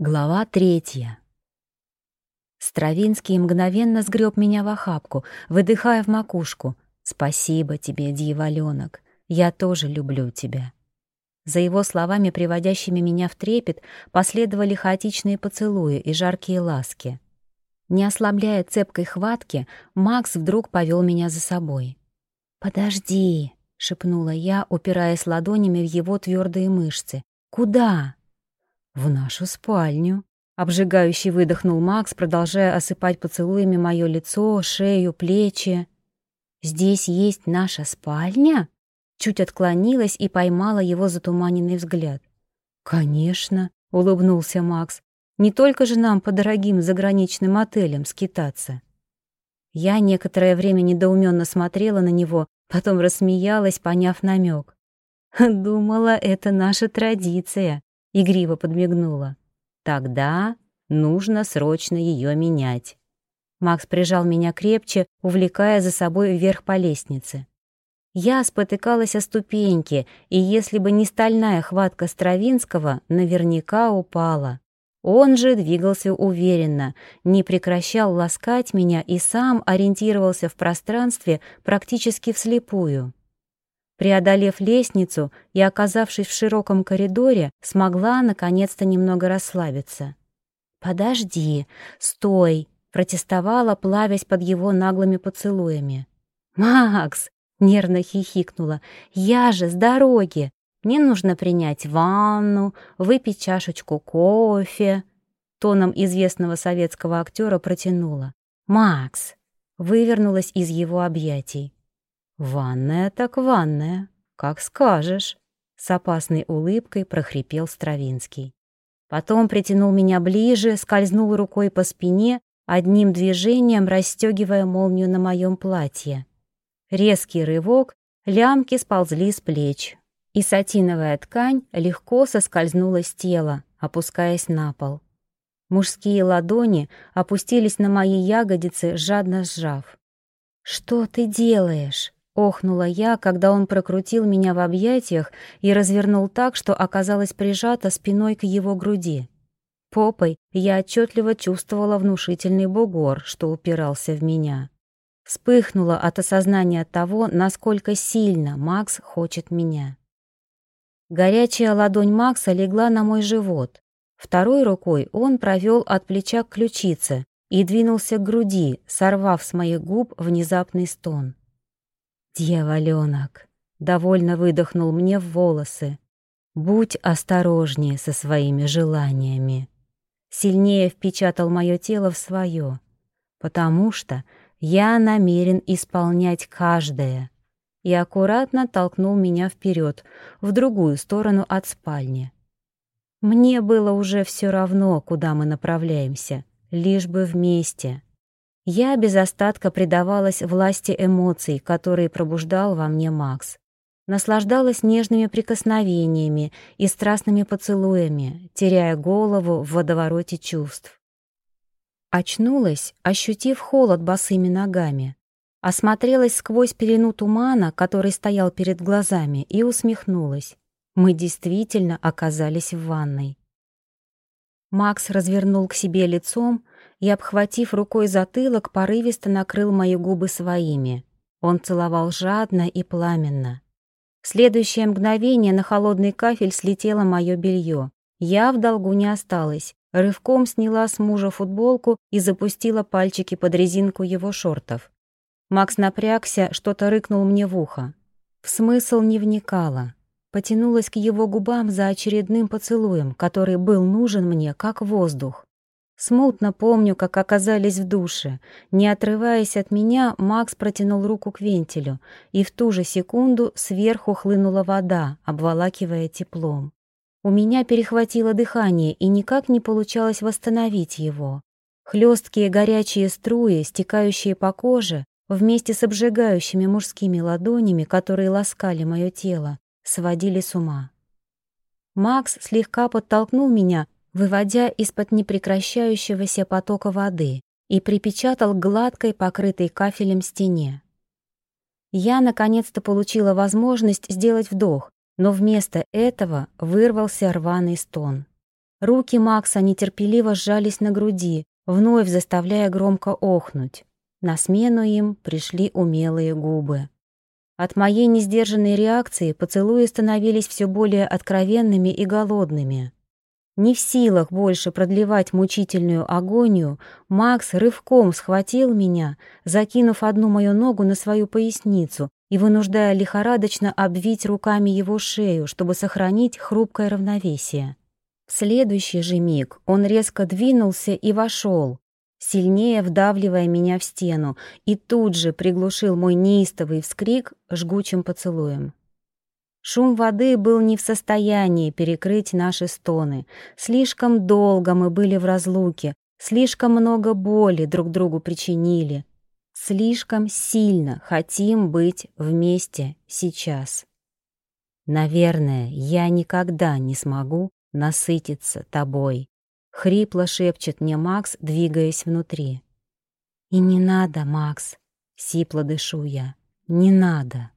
Глава третья. Стравинский мгновенно сгреб меня в охапку, выдыхая в макушку. «Спасибо тебе, дьяволёнок, я тоже люблю тебя». За его словами, приводящими меня в трепет, последовали хаотичные поцелуи и жаркие ласки. Не ослабляя цепкой хватки, Макс вдруг повел меня за собой. «Подожди», — шепнула я, упираясь ладонями в его твердые мышцы. «Куда?» «В нашу спальню», — обжигающий выдохнул Макс, продолжая осыпать поцелуями мое лицо, шею, плечи. «Здесь есть наша спальня?» Чуть отклонилась и поймала его затуманенный взгляд. «Конечно», — улыбнулся Макс. «Не только же нам по дорогим заграничным отелям скитаться». Я некоторое время недоуменно смотрела на него, потом рассмеялась, поняв намек. «Думала, это наша традиция», — игриво подмигнула. «Тогда нужно срочно ее менять». Макс прижал меня крепче, увлекая за собой вверх по лестнице. Я спотыкалась о ступеньки, и если бы не стальная хватка Стравинского, наверняка упала. Он же двигался уверенно, не прекращал ласкать меня и сам ориентировался в пространстве практически вслепую. Преодолев лестницу и оказавшись в широком коридоре, смогла наконец-то немного расслабиться. «Подожди, стой!» — протестовала, плавясь под его наглыми поцелуями. «Макс!» — нервно хихикнула. «Я же с дороги! Мне нужно принять ванну, выпить чашечку кофе!» Тоном известного советского актера протянула. «Макс!» — вывернулась из его объятий. «Ванная так ванная, как скажешь», — с опасной улыбкой прохрипел Стравинский. Потом притянул меня ближе, скользнул рукой по спине, одним движением расстегивая молнию на моем платье. Резкий рывок, лямки сползли с плеч, и сатиновая ткань легко соскользнула с тела, опускаясь на пол. Мужские ладони опустились на мои ягодицы, жадно сжав. «Что ты делаешь?» Охнула я, когда он прокрутил меня в объятиях и развернул так, что оказалась прижата спиной к его груди. Попой я отчетливо чувствовала внушительный бугор, что упирался в меня. Вспыхнула от осознания того, насколько сильно Макс хочет меня. Горячая ладонь Макса легла на мой живот. Второй рукой он провел от плеча к ключице и двинулся к груди, сорвав с моих губ внезапный стон. «Дьяволёнок!» — довольно выдохнул мне в волосы. «Будь осторожнее со своими желаниями!» Сильнее впечатал мое тело в свое, потому что я намерен исполнять каждое, и аккуратно толкнул меня вперед, в другую сторону от спальни. Мне было уже все равно, куда мы направляемся, лишь бы вместе — я без остатка предавалась власти эмоций, которые пробуждал во мне Макс. Наслаждалась нежными прикосновениями и страстными поцелуями, теряя голову в водовороте чувств. Очнулась, ощутив холод босыми ногами. Осмотрелась сквозь пелену тумана, который стоял перед глазами, и усмехнулась. Мы действительно оказались в ванной. Макс развернул к себе лицом, и, обхватив рукой затылок, порывисто накрыл мои губы своими. Он целовал жадно и пламенно. В следующее мгновение на холодный кафель слетело мое белье. Я в долгу не осталась. Рывком сняла с мужа футболку и запустила пальчики под резинку его шортов. Макс напрягся, что-то рыкнул мне в ухо. В смысл не вникала. Потянулась к его губам за очередным поцелуем, который был нужен мне как воздух. Смутно помню, как оказались в душе. Не отрываясь от меня, Макс протянул руку к вентилю, и в ту же секунду сверху хлынула вода, обволакивая теплом. У меня перехватило дыхание, и никак не получалось восстановить его. Хлесткие горячие струи, стекающие по коже, вместе с обжигающими мужскими ладонями, которые ласкали мое тело, сводили с ума. Макс слегка подтолкнул меня, выводя из-под непрекращающегося потока воды, и припечатал гладкой, покрытой кафелем стене. Я наконец-то получила возможность сделать вдох, но вместо этого вырвался рваный стон. Руки Макса нетерпеливо сжались на груди, вновь заставляя громко охнуть. На смену им пришли умелые губы. От моей несдержанной реакции поцелуи становились все более откровенными и голодными. Не в силах больше продлевать мучительную агонию, Макс рывком схватил меня, закинув одну мою ногу на свою поясницу и вынуждая лихорадочно обвить руками его шею, чтобы сохранить хрупкое равновесие. В следующий же миг он резко двинулся и вошел, сильнее вдавливая меня в стену, и тут же приглушил мой неистовый вскрик жгучим поцелуем. Шум воды был не в состоянии перекрыть наши стоны. Слишком долго мы были в разлуке, слишком много боли друг другу причинили. Слишком сильно хотим быть вместе сейчас. Наверное, я никогда не смогу насытиться тобой. — хрипло шепчет мне Макс, двигаясь внутри. «И не надо, Макс!» — сипло дышу я. «Не надо!»